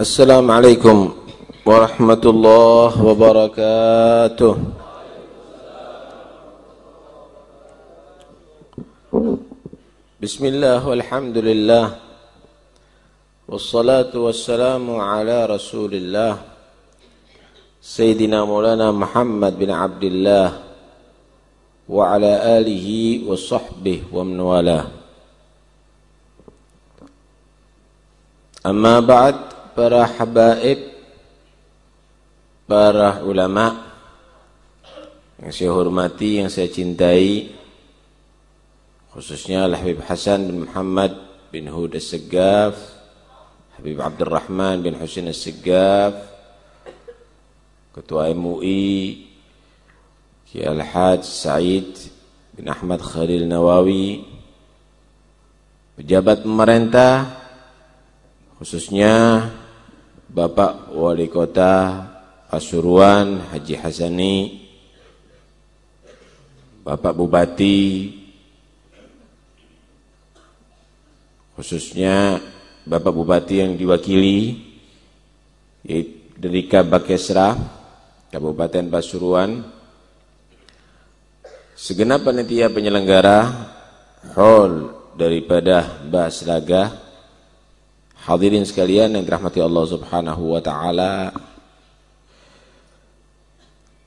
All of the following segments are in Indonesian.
السلام عليكم ورحمة الله وبركاته. بسم الله والحمد لله والصلاة والسلام على رسول الله سيدنا مولانا محمد بن عبد الله وعلى آله وصحبه ومن والاه. أما بعد para habaib para ulama yang saya hormati, yang saya cintai khususnya Habib Hasan bin Muhammad bin Hud As-Segaf Habib Abdurrahman bin Husin As-Segaf Ketua MUI Kiai Al-Haj Said bin Ahmad Khalil Nawawi pejabat pemerintah khususnya Bapak Wali Kota Pasuruan Haji Hasani Bapak Bupati khususnya Bapak Bupati yang diwakili dari Kabakesra Kabupaten Pasuruan. Segenap panitia penyelenggara hall daripada Baslaga hadirin sekalian yang dirahmati Allah Subhanahu wa taala.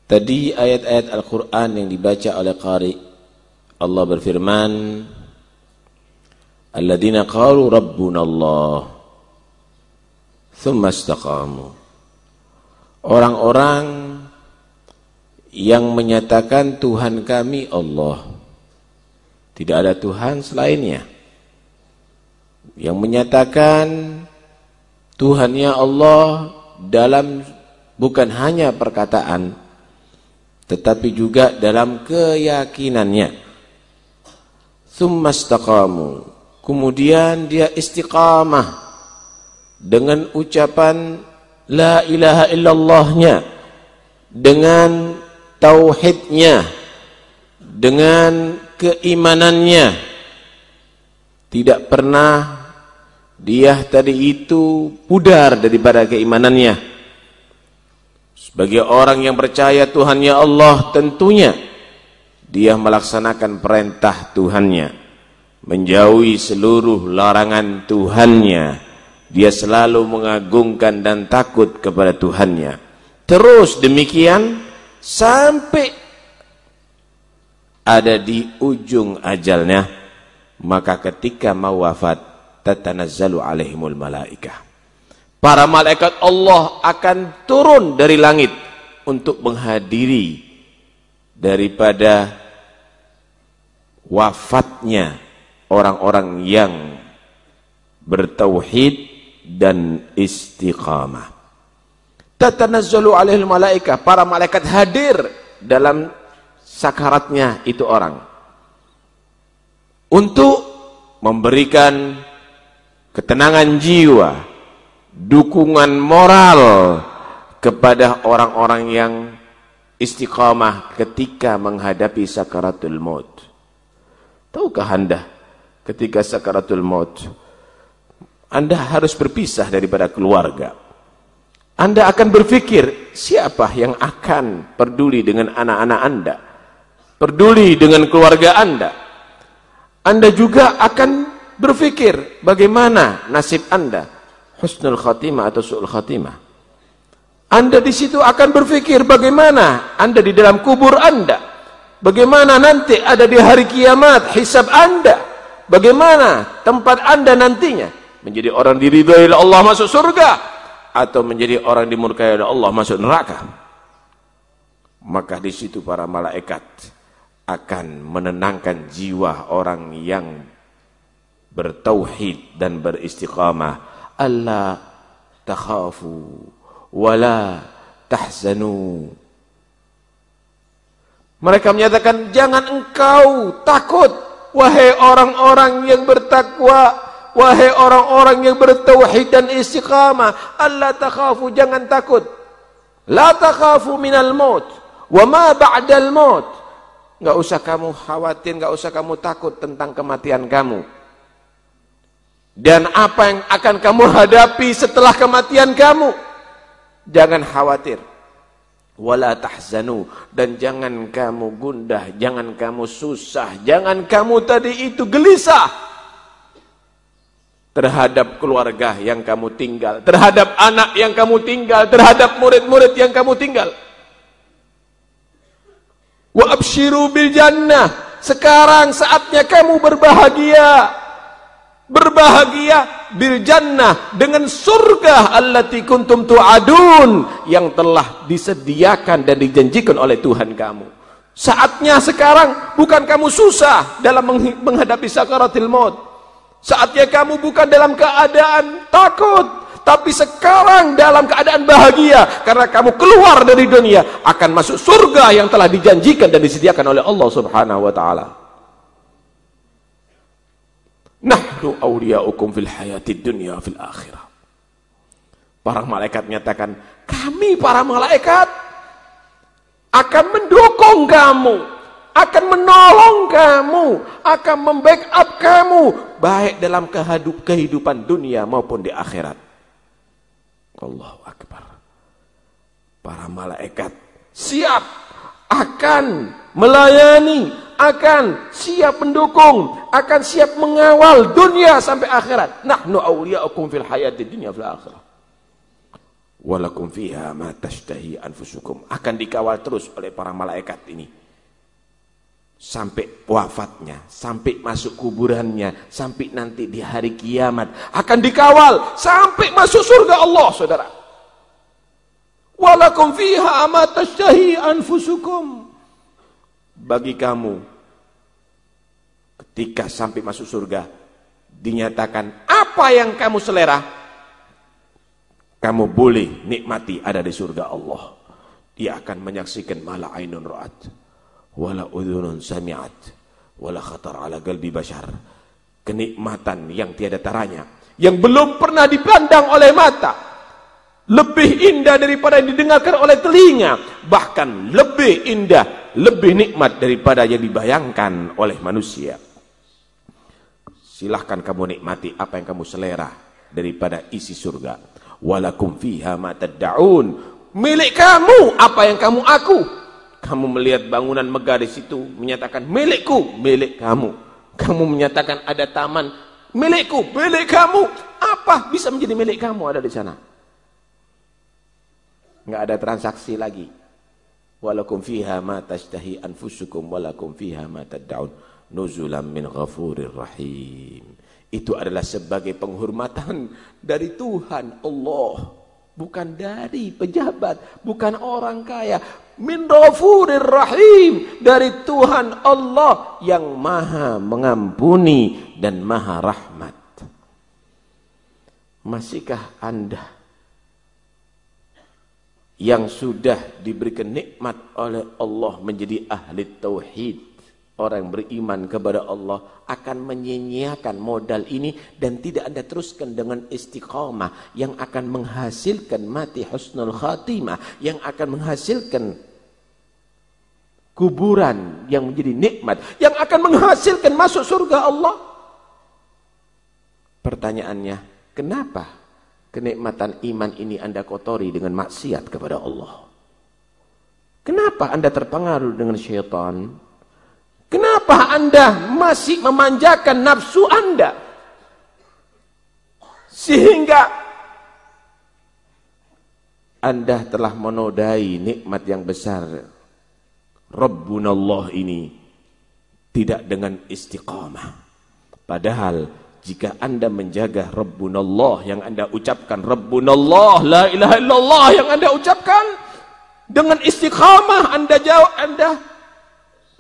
Tadi ayat-ayat Al-Quran yang dibaca oleh Qari Allah berfirman Alladzina qalu Rabbuna Allah Thumma istaqamu. Orang-orang yang menyatakan Tuhan kami Allah Tidak ada Tuhan selainnya Yang menyatakan Tuhannya Allah dalam bukan hanya perkataan Tetapi juga dalam keyakinannya. Thumma istaqamu Kemudian dia istiqamah dengan ucapan la ilaha illallahnya dengan tauhidnya dengan keimanannya. Tidak pernah dia tadi itu pudar daripada keimanannya. Sebagai orang yang percaya Tuhannya Allah tentunya dia melaksanakan perintah Tuhannya. Menjauhi seluruh larangan Tuhannya. Dia selalu mengagungkan dan takut kepada Tuhannya. Terus demikian sampai ada di ujung ajalnya. Maka ketika mau wafat tatanazzalu alaihimul malaikah para malaikat Allah akan turun dari langit untuk menghadiri daripada wafatnya orang-orang yang bertauhid dan istiqamah. Tatanazzalu alaihil malaikah, para malaikat hadir dalam sakaratnya itu orang. Untuk memberikan ketenangan jiwa, dukungan moral kepada orang-orang yang istiqamah ketika menghadapi sakaratul maut. Tahukah Anda ketika sakaratul maut Anda harus berpisah daripada keluarga? Anda akan berpikir siapa yang akan peduli dengan anak-anak Anda? Peduli dengan keluarga Anda? Anda juga akan berpikir bagaimana nasib Anda husnul khatimah atau su'ul khatimah Anda di situ akan berpikir bagaimana Anda di dalam kubur Anda bagaimana nanti ada di hari kiamat hisab Anda Bagaimana tempat anda nantinya? Menjadi orang diridhai oleh Allah masuk surga atau menjadi orang dimurkai oleh Allah masuk neraka? Maka di situ para malaikat akan menenangkan jiwa orang yang bertauhid dan beristiqamah. Allah takhafu wala tahzanu. Mereka menyatakan jangan engkau takut Wahai orang-orang yang bertakwa, wahai orang-orang yang bertauhid dan istiqamah, Allah takhafu jangan takut. La takhafu minal maut wa ma ba'dal maut. Enggak usah kamu khawatir, enggak usah kamu takut tentang kematian kamu. Dan apa yang akan kamu hadapi setelah kematian kamu. Jangan khawatir. Wala tahzanu dan jangan kamu gundah, jangan kamu susah, jangan kamu tadi itu gelisah terhadap keluarga yang kamu tinggal, terhadap anak yang kamu tinggal, terhadap murid-murid yang kamu tinggal. Wa abshiru bil jannah. Sekarang saatnya kamu berbahagia berbahagia bil jannah dengan surga allati kuntum tu'adun yang telah disediakan dan dijanjikan oleh Tuhan kamu. Saatnya sekarang bukan kamu susah dalam menghadapi sakaratil maut. Saatnya kamu bukan dalam keadaan takut, tapi sekarang dalam keadaan bahagia karena kamu keluar dari dunia akan masuk surga yang telah dijanjikan dan disediakan oleh Allah Subhanahu wa taala. Nahnu awliya'ukum fil hayatid dunya fil akhirah. Para malaikat menyatakan, kami para malaikat akan mendukung kamu, akan menolong kamu, akan membackup kamu, baik dalam kehidupan dunia maupun di akhirat. Allahu Akbar. Para malaikat siap akan melayani akan siap mendukung, akan siap mengawal dunia sampai akhirat. Nahnu awliya'ukum fil hayati dunia fil akhirah. Walakum fiha ma tashtahi anfusukum. Akan dikawal terus oleh para malaikat ini. Sampai wafatnya, sampai masuk kuburannya, sampai nanti di hari kiamat. Akan dikawal sampai masuk surga Allah, saudara. Walakum fiha ma tashtahi anfusukum bagi kamu ketika sampai masuk surga dinyatakan apa yang kamu selera kamu boleh nikmati ada di surga Allah. Dia akan menyaksikan mala ainun ra'at wala udhunun sami'at wala khatar ala galbi bashar. Kenikmatan yang tiada taranya yang belum pernah dipandang oleh mata lebih indah daripada yang didengarkan oleh telinga bahkan lebih indah lebih nikmat daripada yang dibayangkan oleh manusia silahkan kamu nikmati apa yang kamu selera daripada isi surga. Walakum fiha ma tad'un. Milik kamu apa yang kamu aku. Kamu melihat bangunan megah di situ menyatakan milikku milik kamu. Kamu menyatakan ada taman milikku milik kamu. Apa bisa menjadi milik kamu ada di sana? Nggak ada transaksi lagi. Walakum fiha ma tashtahi anfusukum walakum fiha ma nuzulam min ghafurir rahim. Itu adalah sebagai penghormatan dari Tuhan Allah. Bukan dari pejabat bukan orang kaya. Min ghafurir rahim dari Tuhan Allah yang maha mengampuni dan maha rahmat. Masihkah anda yang sudah diberikan nikmat oleh Allah menjadi ahli tauhid orang beriman kepada Allah akan menyia-nyiakan modal ini dan tidak anda teruskan dengan istiqamah yang akan menghasilkan mati husnul khatimah yang akan menghasilkan kuburan yang menjadi nikmat yang akan menghasilkan masuk surga Allah pertanyaannya kenapa kenikmatan iman ini anda kotori dengan maksiat kepada Allah. Kenapa anda terpengaruh dengan syaitan? Kenapa anda masih memanjakan nafsu anda? Sehingga anda telah menodai nikmat yang besar. Rabbunallah ini tidak dengan istiqamah. Padahal jika anda menjaga Rabbunallah yang anda ucapkan Rabbunallah la ilaha illallah yang anda ucapkan dengan istiqamah anda jawab anda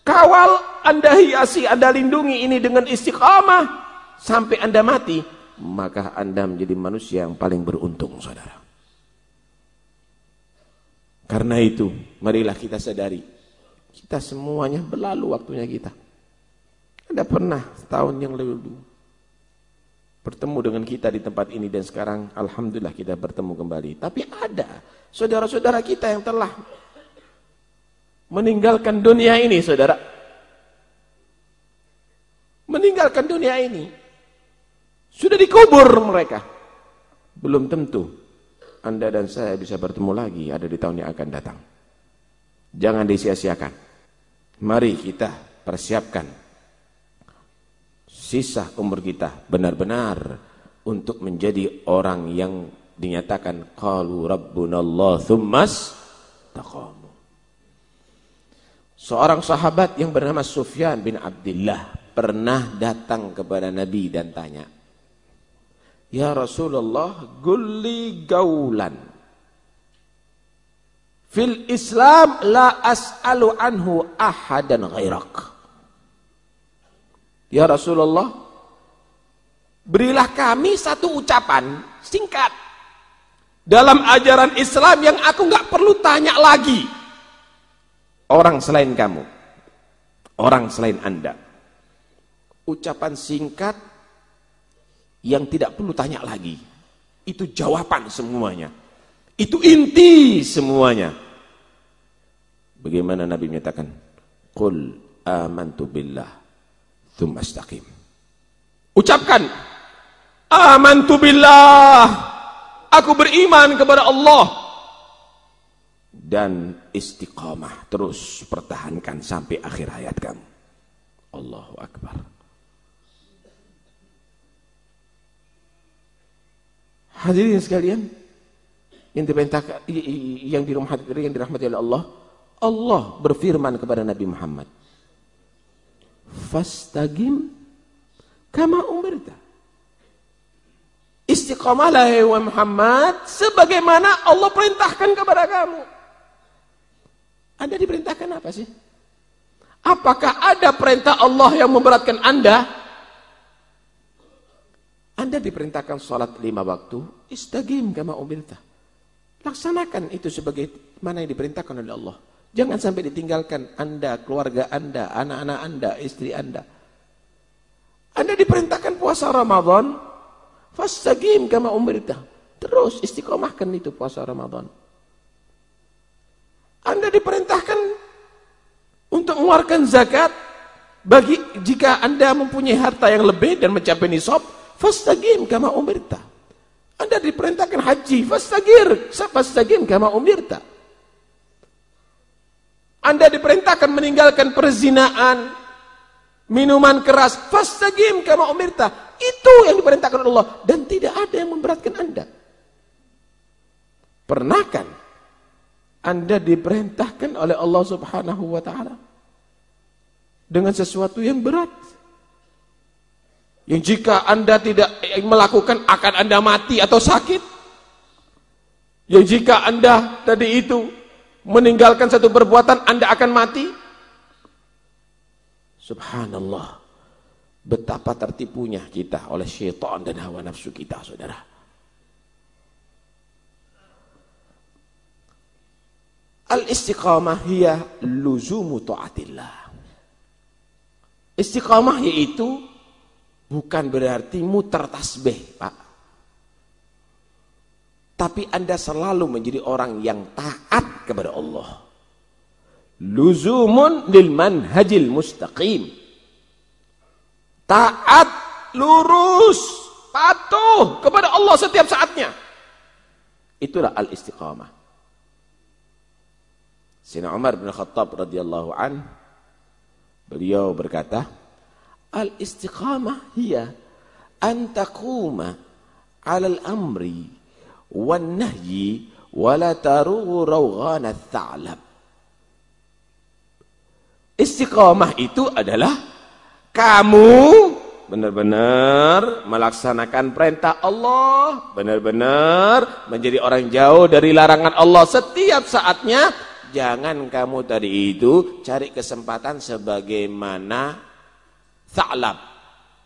kawal anda hiasi anda lindungi ini dengan istiqamah sampai anda mati maka anda menjadi manusia yang paling beruntung saudara karena itu marilah kita sadari kita semuanya berlalu waktunya kita anda pernah setahun yang lalu bertemu dengan kita di tempat ini dan sekarang alhamdulillah kita bertemu kembali. Tapi ada saudara-saudara kita yang telah meninggalkan dunia ini, Saudara. Meninggalkan dunia ini. Sudah dikubur mereka. Belum tentu Anda dan saya bisa bertemu lagi ada di tahun yang akan datang. Jangan disia-siakan. Mari kita persiapkan sisa umur kita benar-benar untuk menjadi orang yang dinyatakan qalu rabbunallah tsummas taqamu. Seorang sahabat yang bernama Sufyan bin Abdullah pernah datang kepada Nabi dan tanya, "Ya Rasulullah, gulli gaulan. Fil Islam la as'alu anhu ahadan ghairak." Ya Rasulullah, berilah kami satu ucapan singkat dalam ajaran Islam yang aku nggak perlu tanya lagi orang selain kamu, orang selain Anda. Ucapan singkat yang tidak perlu tanya lagi. Itu jawaban semuanya. Itu inti semuanya. Bagaimana Nabi menyatakan? Qul amantu billah thumma. Ucapkan amantu billah. Aku beriman kepada Allah dan istiqamah terus pertahankan sampai akhir hayat kamu Allahu Akbar hadirin sekalian yang diperintahkan yang dirahmati yang dirahmati oleh Allah Allah berfirman kepada Nabi Muhammad fastagim kama umirta istiqamalah wa Muhammad sebagaimana Allah perintahkan kepada kamu anda diperintahkan apa sih? Apakah ada perintah Allah yang memberatkan Anda? Anda diperintahkan sholat lima waktu, istagim kama umirta. Laksanakan itu sebagai mana yang diperintahkan oleh Allah. Jangan sampai ditinggalkan Anda, keluarga Anda, anak-anak Anda, istri Anda. Anda diperintahkan puasa Ramadan, fastagim kama umirta. Terus istiqomahkan itu puasa Ramadan. Anda diperintahkan untuk mengeluarkan zakat bagi jika Anda mempunyai harta yang lebih dan mencapai nisab, fastagim kama umirta. Anda diperintahkan haji, fastagir, fastagim kama umirta. Anda diperintahkan meninggalkan perzinaan, minuman keras, fastagim kama umirta. Itu yang diperintahkan Allah dan tidak ada yang memberatkan Anda. Pernahkan anda diperintahkan oleh Allah Subhanahu wa taala dengan sesuatu yang berat. Yang jika Anda tidak melakukan akan Anda mati atau sakit. Yang jika Anda tadi itu meninggalkan satu perbuatan Anda akan mati. Subhanallah. Betapa tertipunya kita oleh syaitan dan hawa nafsu kita, Saudara. Al-istiqamah hiya luzumu ta'atillah. Istiqamah yaitu bukan berarti muter tasbih, Pak. Tapi Anda selalu menjadi orang yang taat kepada Allah. Luzumun lil manhajil mustaqim. Taat, lurus, patuh kepada Allah setiap saatnya. Itulah al-istiqamah. Sina Umar bin Khattab radhiyallahu an beliau berkata, "Al-istiqamah hiya an taquma 'ala al-amri wan nahyi wa la tarughu rawghan ats-tha'lab." Istiqamah itu adalah kamu benar-benar melaksanakan perintah Allah, benar-benar menjadi orang jauh dari larangan Allah setiap saatnya jangan kamu tadi itu cari kesempatan sebagaimana ta'lab.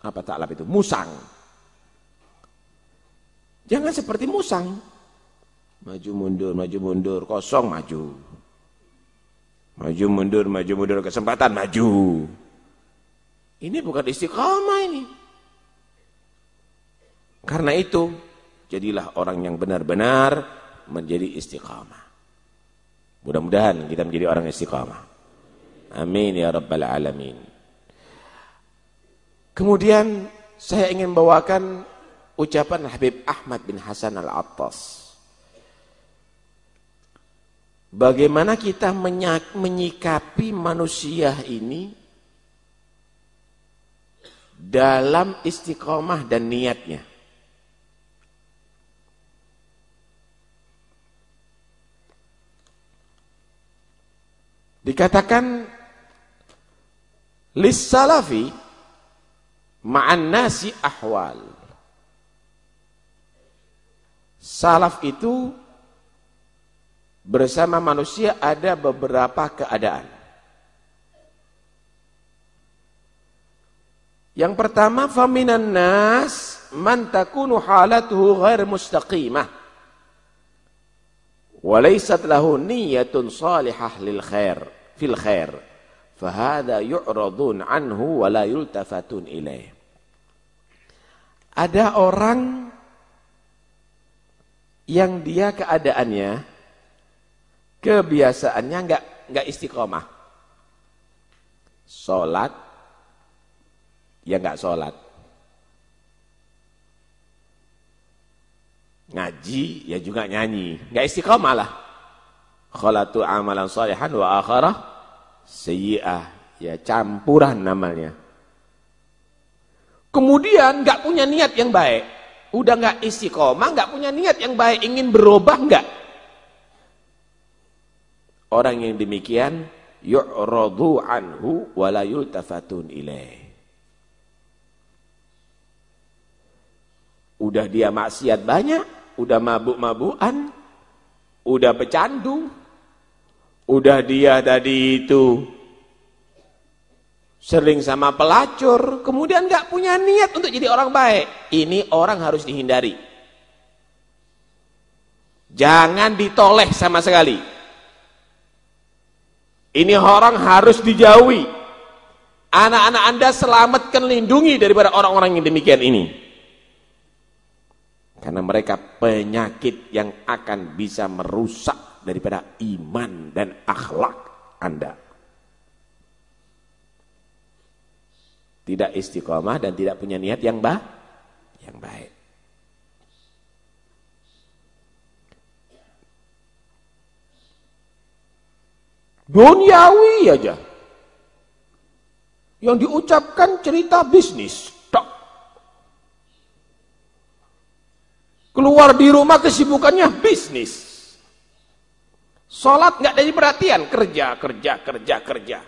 Apa ta'lab itu? Musang. Jangan seperti musang. Maju mundur, maju mundur, kosong maju. Maju mundur, maju mundur, kesempatan maju. Ini bukan istiqamah ini. Karena itu, jadilah orang yang benar-benar menjadi istiqamah. Mudah-mudahan kita menjadi orang istiqamah. Amin ya rabbal alamin. Kemudian saya ingin bawakan ucapan Habib Ahmad bin Hasan Al-Attas. Bagaimana kita menyikapi manusia ini dalam istiqomah dan niatnya. Dikatakan lis salafi ma'an nasi ahwal. Salaf itu bersama manusia ada beberapa keadaan. Yang pertama faminan nas man takunu halatuhu ghair mustaqimah. Walaysat lahu niyatun salihah lil khair fil khair fahada yu'radun anhu wa la yultafatun ilaih ada orang yang dia keadaannya kebiasaannya enggak enggak istiqomah. Salat ya enggak salat ngaji ya juga nyanyi. Enggak istiqomah lah. Khalatu amalan salihan wa akharah sayyi'ah. Ya campuran namanya kemudian nggak punya niat yang baik. Udah nggak istiqomah nggak punya niat yang baik ingin berubah nggak? Orang yang demikian yu'radu anhu wa la yultafatun ilaih. Udah dia maksiat banyak udah mabuk-mabukan udah pecandu Udah dia tadi itu sering sama pelacur, kemudian nggak punya niat untuk jadi orang baik. Ini orang harus dihindari. Jangan ditoleh sama sekali. Ini orang harus dijauhi. Anak-anak Anda selamatkan lindungi daripada orang-orang yang demikian ini. Karena mereka penyakit yang akan bisa merusak daripada iman dan akhlak Anda. Tidak istiqomah dan tidak punya niat yang bah, yang baik. Duniawi aja. Yang diucapkan cerita bisnis. Tok. Keluar di rumah kesibukannya bisnis. Sholat nggak dari perhatian, kerja, kerja, kerja, kerja.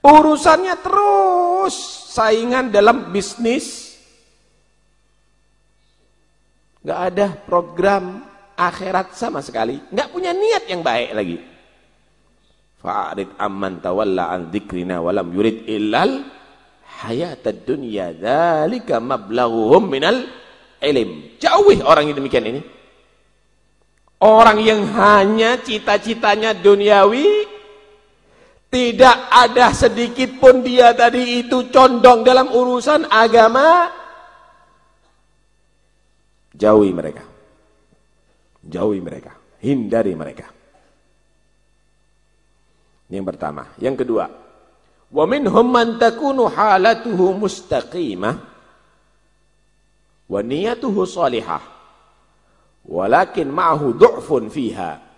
Urusannya terus saingan dalam bisnis. Nggak ada program akhirat sama sekali. Nggak punya niat yang baik lagi. Fa'arid amman tawalla an dzikrina walam yurid illal hayatad dunya dzalika mablaghuhum minal ilm. Jauhi orang yang demikian ini. Orang yang hanya cita-citanya duniawi, tidak ada sedikit pun dia tadi itu condong dalam urusan agama, jauhi mereka. Jauhi mereka, hindari mereka. Yang pertama. Yang kedua, wa minhum man takunu halatuhu mustaqimah wa niyatuhu salihah walakin ma'ahu du'fun fiha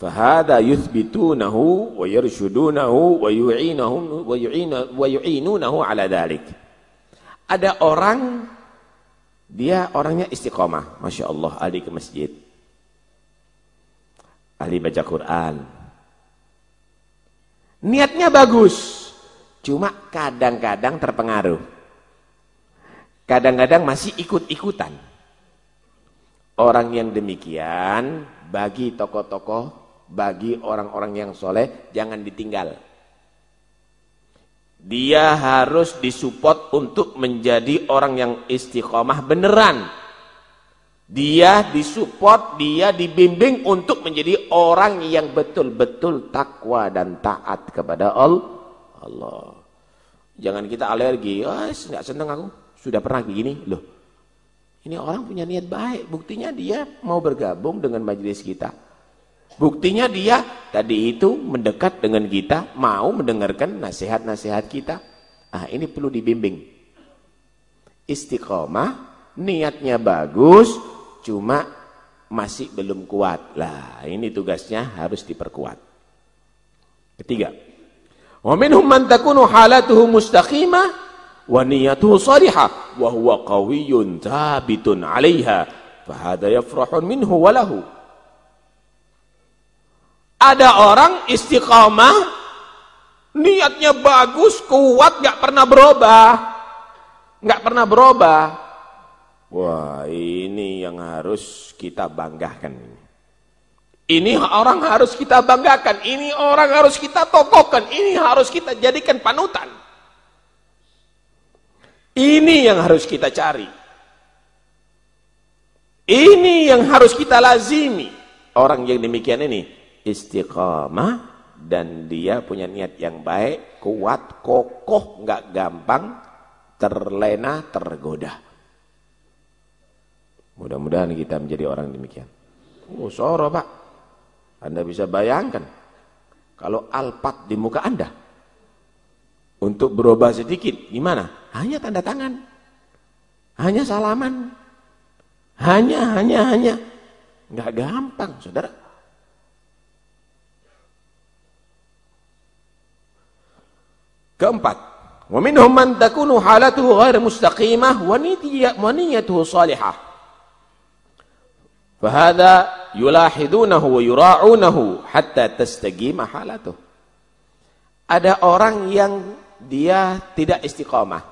fahada yuthbitunahu wa yarshudunahu wa yu'inahu wa yu'ina wa yu'inunahu ala dhalik. Ada orang dia orangnya istiqomah. Masya Allah ahli ke masjid. Ahli baca Quran. Niatnya bagus cuma kadang-kadang terpengaruh. Kadang-kadang masih ikut-ikutan. Orang yang demikian bagi tokoh-tokoh, bagi orang-orang yang soleh jangan ditinggal. Dia harus disupport untuk menjadi orang yang istiqomah beneran. Dia disupport, dia dibimbing untuk menjadi orang yang betul-betul takwa dan taat kepada Allah. Jangan kita alergi, oh, nggak senang aku, sudah pernah begini, loh ini orang punya niat baik. Buktinya dia mau bergabung dengan majelis kita. Buktinya dia tadi itu mendekat dengan kita, mau mendengarkan nasihat-nasihat kita. Ah, ini perlu dibimbing. istiqomah, niatnya bagus, cuma masih belum kuat. Lah, ini tugasnya harus diperkuat. Ketiga, wa minhum man takunu halatuhu mustaqimah wa niyatuhu salihah wa huwa qawiyyun thabitun 'alaiha fa hadha minhu wa lahu. Ada orang istiqamah, niatnya bagus, kuat, gak pernah berubah. Gak pernah berubah. Wah, ini yang harus kita banggakan. Ini orang harus kita banggakan. Ini orang harus kita tokohkan. Ini harus kita jadikan panutan. Ini yang harus kita cari. Ini yang harus kita lazimi. Orang yang demikian ini istiqamah dan dia punya niat yang baik, kuat, kokoh, nggak gampang terlena, tergoda. Mudah-mudahan kita menjadi orang demikian. Oh, soro Pak. Anda bisa bayangkan kalau alpat di muka Anda untuk berubah sedikit gimana? Hanya tanda tangan. Hanya salaman. Hanya hanya hanya nggak gampang, Saudara. Keempat, wa minhum man takunu halatuhu ghair mustaqimah wa niyyatuhu salihah. Fahada yulahidunahu wa yura'unahu hatta tastaqima halatuh. Ada orang yang dia tidak istiqamah.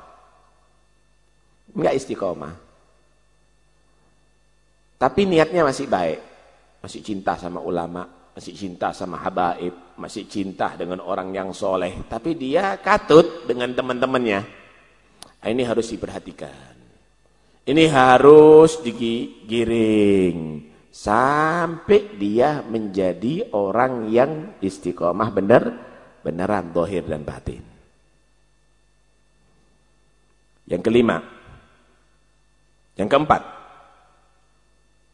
Enggak istiqamah. Tapi niatnya masih baik. Masih cinta sama ulama, masih cinta sama habaib, masih cinta dengan orang yang soleh, tapi dia katut dengan teman-temannya. Nah, ini harus diperhatikan. Ini harus digiring sampai dia menjadi orang yang istiqomah benar, beneran dohir dan batin. Yang kelima, yang keempat,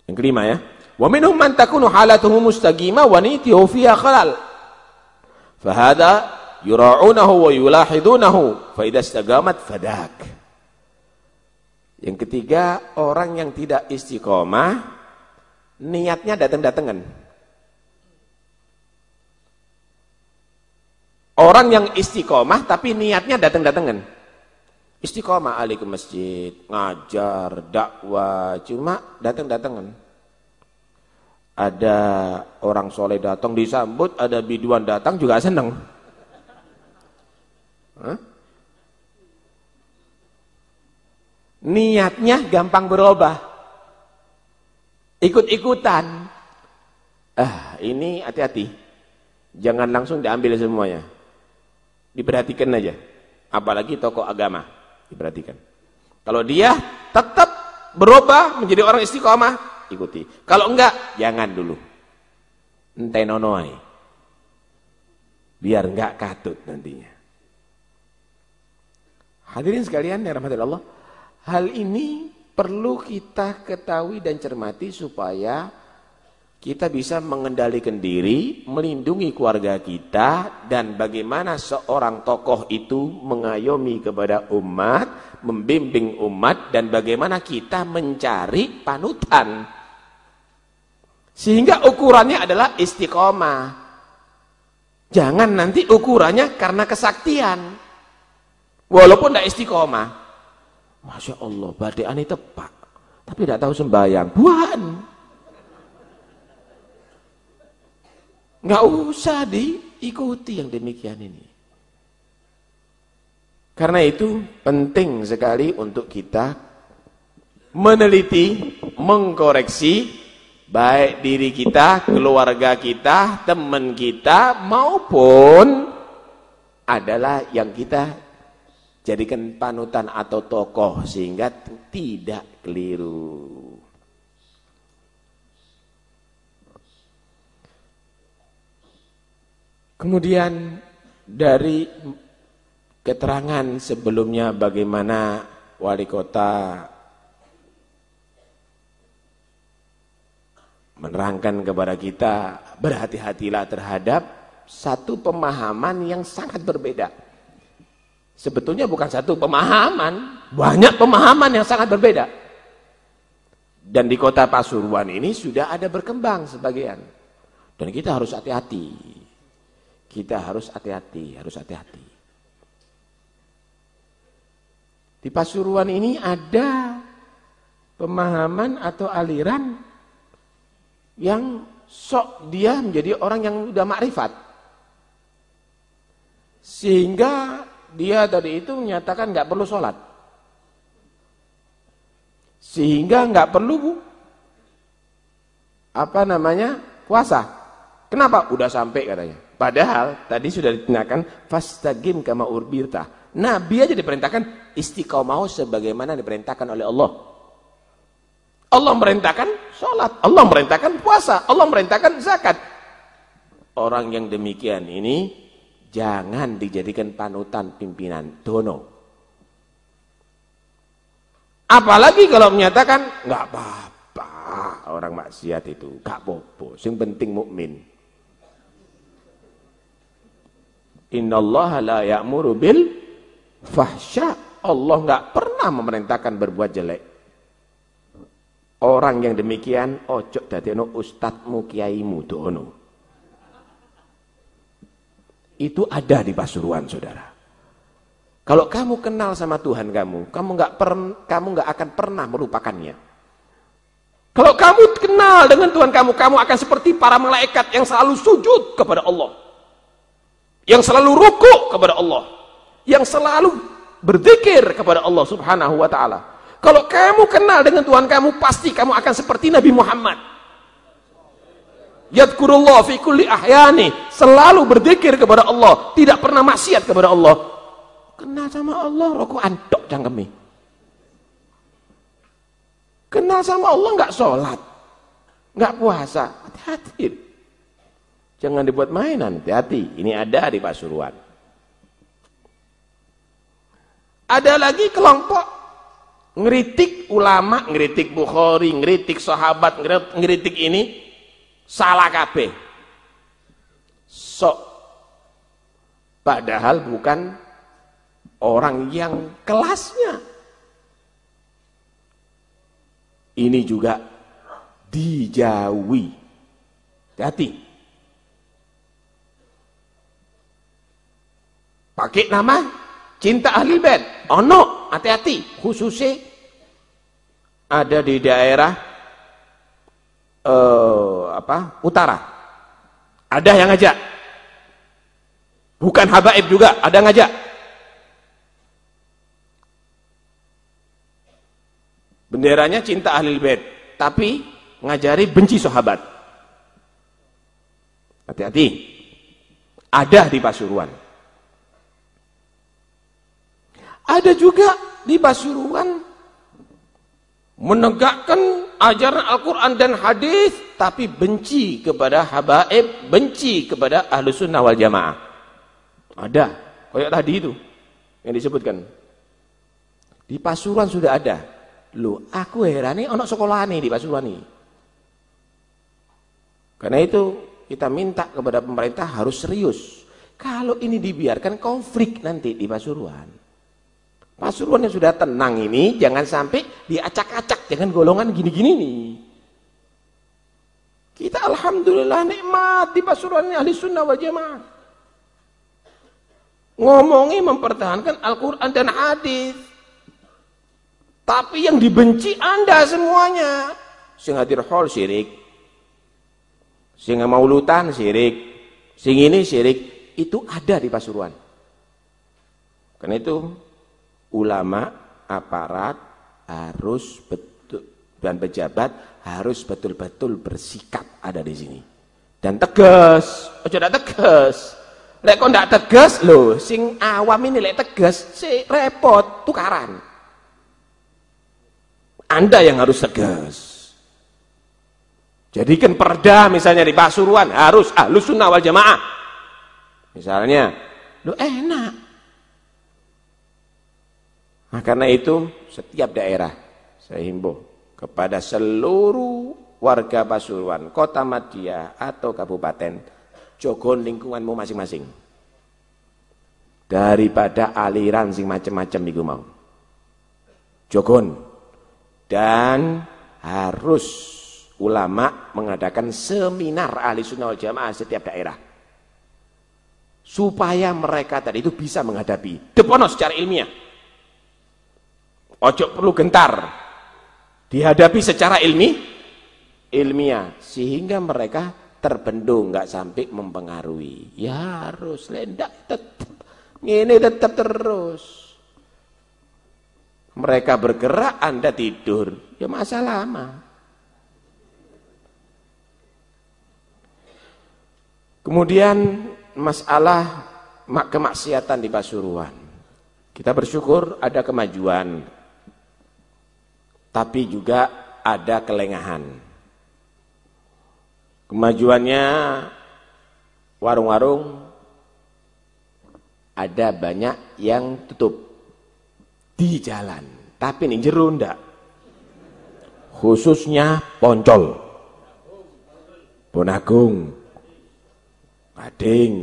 yang kelima ya, Wa minhum man takunu halatuhu mustaqima wa fiha khalal. Fahada yura'unahu wa yulahidunahu fa idza istaqamat fadak. Yang ketiga, orang yang tidak istiqomah niatnya datang-datangan. Orang yang istiqomah tapi niatnya datang-datangan. Istiqomah ahli ke masjid, ngajar, dakwah, cuma datang-datangan ada orang soleh datang disambut, ada biduan datang juga senang. Hah? Niatnya gampang berubah. Ikut-ikutan. Ah, ini hati-hati. Jangan langsung diambil semuanya. Diperhatikan aja. Apalagi tokoh agama. Diperhatikan. Kalau dia tetap berubah menjadi orang istiqomah, ikuti. Kalau enggak, jangan dulu. Entai nonoai. Biar enggak katut nantinya. Hadirin sekalian yang rahmatil Allah, hal ini perlu kita ketahui dan cermati supaya kita bisa mengendalikan diri, melindungi keluarga kita, dan bagaimana seorang tokoh itu mengayomi kepada umat, membimbing umat, dan bagaimana kita mencari panutan. Sehingga ukurannya adalah istiqomah. Jangan nanti ukurannya karena kesaktian. Walaupun tidak istiqomah. Masya Allah, badean itu tepat. Tapi tidak tahu sembahyang. Buan. Nggak usah diikuti yang demikian ini. Karena itu penting sekali untuk kita meneliti, mengkoreksi baik diri kita, keluarga kita, teman kita maupun adalah yang kita jadikan panutan atau tokoh sehingga tidak keliru. Kemudian dari keterangan sebelumnya bagaimana wali kota menerangkan kepada kita berhati-hatilah terhadap satu pemahaman yang sangat berbeda. Sebetulnya bukan satu pemahaman, banyak pemahaman yang sangat berbeda. Dan di kota Pasuruan ini sudah ada berkembang sebagian. Dan kita harus hati-hati. Kita harus hati-hati, harus hati-hati. Di Pasuruan ini ada pemahaman atau aliran yang sok dia menjadi orang yang sudah makrifat. Sehingga dia tadi itu menyatakan nggak perlu sholat. Sehingga nggak perlu bu, apa namanya puasa. Kenapa? Udah sampai katanya. Padahal tadi sudah ditanyakan fastagim kama urbirta. Nabi aja diperintahkan istiqomah sebagaimana diperintahkan oleh Allah. Allah merintahkan sholat, Allah merintahkan puasa, Allah merintahkan zakat. Orang yang demikian ini jangan dijadikan panutan pimpinan dono. Apalagi kalau menyatakan nggak apa-apa orang maksiat itu, nggak apa-apa. Yang penting mukmin. Innallaha la ya'muru bil fahsya. Allah nggak pernah memerintahkan berbuat jelek. Orang yang demikian ojo dadekno ustadmu kiaimu dono. Itu ada di Pasuruan, Saudara. Kalau kamu kenal sama Tuhan kamu, kamu nggak kamu nggak akan pernah melupakannya. Kalau kamu kenal dengan Tuhan kamu, kamu akan seperti para malaikat yang selalu sujud kepada Allah. Yang selalu rukuk kepada Allah. Yang selalu berzikir kepada Allah Subhanahu wa taala. Kalau kamu kenal dengan Tuhan kamu, pasti kamu akan seperti Nabi Muhammad. Yadkurullah fi kulli ahyani. Selalu berzikir kepada Allah. Tidak pernah maksiat kepada Allah. Kenal sama Allah, rokok antok cangkemi. Kenal sama Allah nggak sholat. nggak puasa. Hati-hati. Jangan dibuat mainan, hati-hati. Ini ada di Pasuruan. Ada lagi kelompok ngeritik ulama, ngeritik Bukhari, ngeritik sahabat, ngeritik ini salah kabeh. Sok padahal bukan orang yang kelasnya. Ini juga dijauhi. Hati. Pakai nama cinta ahli bed. Ono, hati-hati. Khususnya ada di daerah uh, apa utara. Ada yang ngajak. Bukan habaib juga, ada ngajak. Benderanya cinta ahli bait, tapi ngajari benci sahabat. Hati-hati. Ada di Pasuruan. Ada juga di Pasuruan menegakkan ajaran Al-Quran dan hadis tapi benci kepada habaib benci kepada ahlu sunnah wal jamaah. Ada kayak tadi itu yang disebutkan. Di Pasuruan sudah ada. Lu aku heran nih anak sekolah nih di Pasuruan nih karena itu kita minta kepada pemerintah harus serius. Kalau ini dibiarkan konflik nanti di Pasuruan Pasuruan yang sudah tenang ini jangan sampai diacak-acak dengan golongan gini-gini nih. Kita alhamdulillah nikmat di Pasuruan ini ahli sunnah wal jamaah. Ngomongi mempertahankan Al-Quran dan hadis. Tapi yang dibenci anda semuanya. Sing hadir hall syirik. Sing maulutan syirik. Sing ini syirik. Itu ada di Pasuruan. Karena itu ulama, aparat harus betul dan pejabat harus betul-betul bersikap ada di sini. Dan tegas, ojo ndak tegas. Lek kok tegas lho, sing awam ini lek tegas, si repot tukaran. Anda yang harus tegas. Jadikan perda misalnya di Pasuruan harus ahlus sunnah wal jamaah. Misalnya, lo enak Nah, karena itu setiap daerah saya himbau kepada seluruh warga Pasuruan, kota Madia atau kabupaten, jogon lingkunganmu masing-masing. daripada aliran sing macam-macam iku mau. Jogon. Dan harus ulama mengadakan seminar ahli sunnah jamaah setiap daerah. Supaya mereka tadi itu bisa menghadapi. Depono secara ilmiah. Ojo perlu gentar. Dihadapi secara ilmi, ilmiah. Sehingga mereka terbendung, nggak sampai mempengaruhi. Ya harus, lendak tetap. Ini tetap terus mereka bergerak, Anda tidur, ya masa lama. Kemudian masalah kemaksiatan di Pasuruan. Kita bersyukur ada kemajuan, tapi juga ada kelengahan. Kemajuannya warung-warung ada banyak yang tutup di jalan. Tapi ini jeru ndak. Khususnya Poncol. Bonagung. Bading.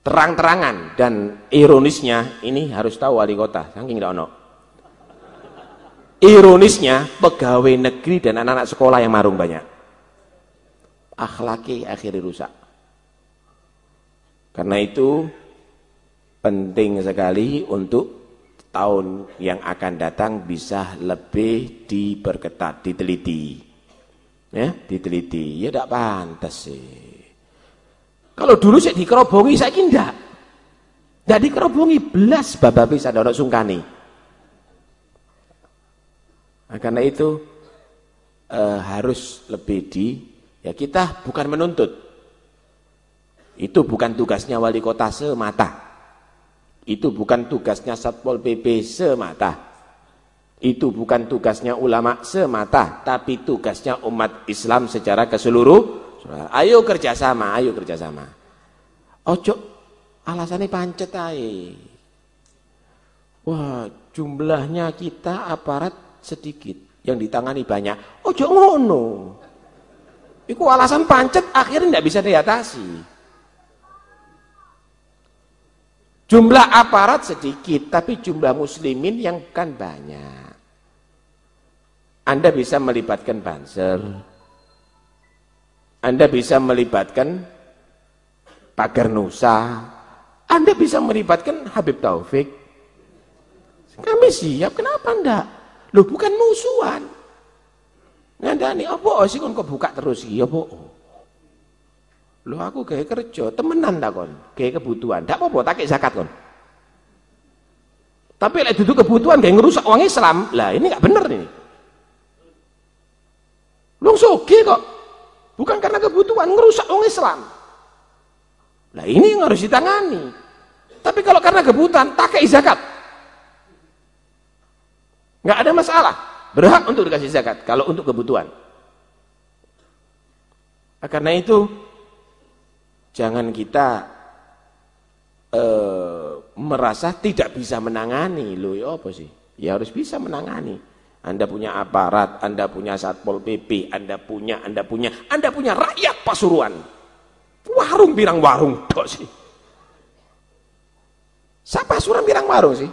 Terang-terangan dan ironisnya ini harus tahu wali kota, saking ndak ono. Ironisnya pegawai negeri dan anak-anak sekolah yang marung banyak. Akhlaki akhirnya rusak. Karena itu penting sekali untuk tahun yang akan datang bisa lebih diperketat, diteliti. Ya, diteliti. Ya tidak pantas sih. Kalau dulu saya dikerobongi, saya tidak. Tidak dikerobongi, belas babak bisa ada sungkani. Nah, karena itu eh, harus lebih di, ya kita bukan menuntut. Itu bukan tugasnya wali kota semata. Itu bukan tugasnya Satpol PP semata. Itu bukan tugasnya ulama semata, tapi tugasnya umat Islam secara keseluruhan. Ayo kerjasama, ayo kerjasama. Ojo alasannya pancet. Wah, jumlahnya kita aparat sedikit, yang ditangani banyak. Ojo ngono. Itu alasan pancet akhirnya tidak bisa diatasi. Jumlah aparat sedikit, tapi jumlah muslimin yang kan banyak. Anda bisa melibatkan banser. Anda bisa melibatkan pagar nusa. Anda bisa melibatkan Habib Taufik. Kami siap, kenapa enggak? Loh bukan musuhan. Ngandani, apa sih kon kok buka terus iki apa? Lho aku gawe kerja, temenan tak kon, gawe kebutuhan. Ndak apa-apa tak zakat kon. Tapi lek duduk kebutuhan gawe ngerusak uang Islam, lah ini enggak bener nih. Lu soge kok. Bukan karena kebutuhan ngerusak uang Islam. Lah ini yang harus ditangani. Tapi kalau karena kebutuhan, tak zakat. Enggak ada masalah. Berhak untuk dikasih zakat kalau untuk kebutuhan. Nah, karena itu Jangan kita uh, merasa tidak bisa menangani. Loh ya apa sih? Ya harus bisa menangani. Anda punya aparat, Anda punya Satpol PP, Anda punya, Anda punya, Anda punya rakyat Pasuruan. Warung birang warung tok sih. Siapa Pasuruan birang warung sih?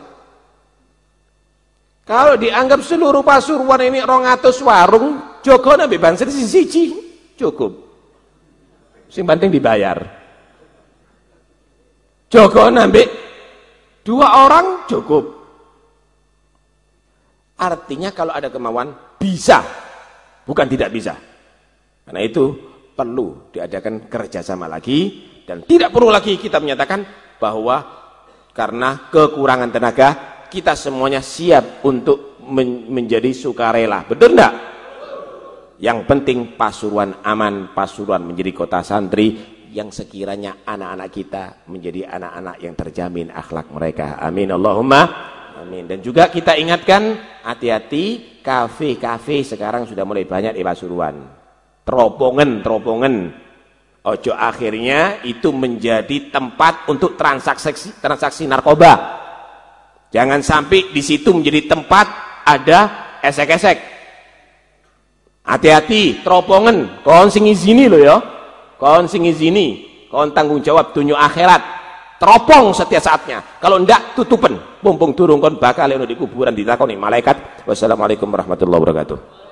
Kalau dianggap seluruh Pasuruan ini rongatus warung, Joko nabi banser siji cukup. Sing penting dibayar. Joko nambik dua orang cukup. Artinya kalau ada kemauan bisa, bukan tidak bisa. Karena itu perlu diadakan kerjasama lagi dan tidak perlu lagi kita menyatakan bahwa karena kekurangan tenaga kita semuanya siap untuk men menjadi sukarela. Betul enggak? Yang penting Pasuruan aman, Pasuruan menjadi kota santri yang sekiranya anak-anak kita menjadi anak-anak yang terjamin akhlak mereka. Amin Allahumma amin. Dan juga kita ingatkan hati-hati kafe-kafe sekarang sudah mulai banyak di Pasuruan. Teropongan, teropongan. Ojo akhirnya itu menjadi tempat untuk transaksi transaksi narkoba. Jangan sampai di situ menjadi tempat ada esek-esek. Hati-hati, teropongan, kon sing izini lo ya. Kon sing izini, kon tanggung jawab dunia akhirat. teropong setiap saatnya. Kalau ndak tutupan mumpung turun kon bakal di kuburan ditakoni malaikat. Wassalamualaikum warahmatullahi wabarakatuh